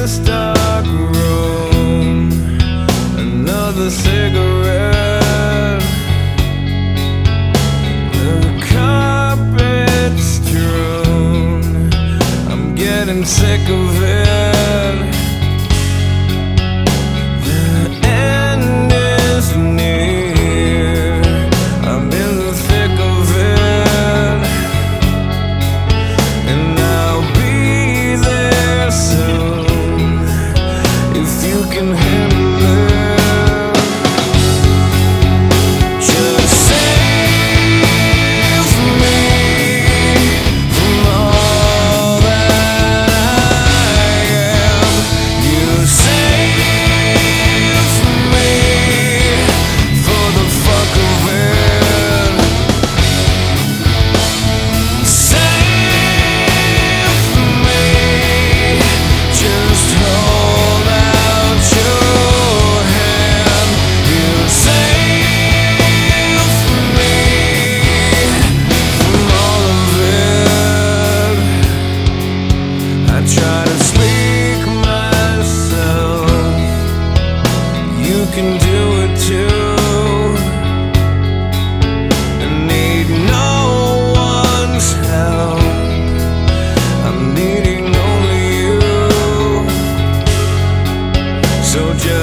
this dark room. Another cigarette. The carpet's strewn. I'm getting sick of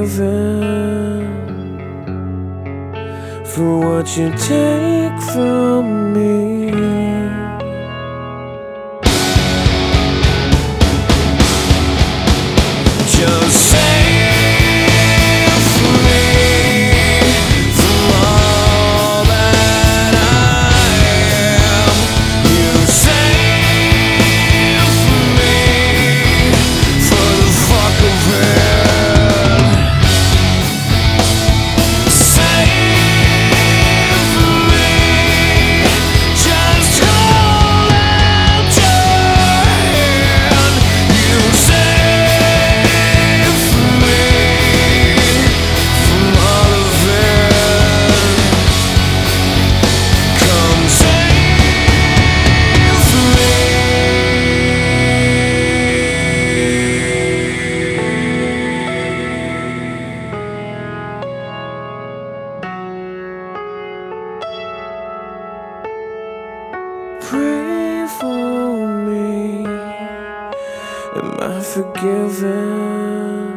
giving for what you take from me. Just say. Am I forgiven?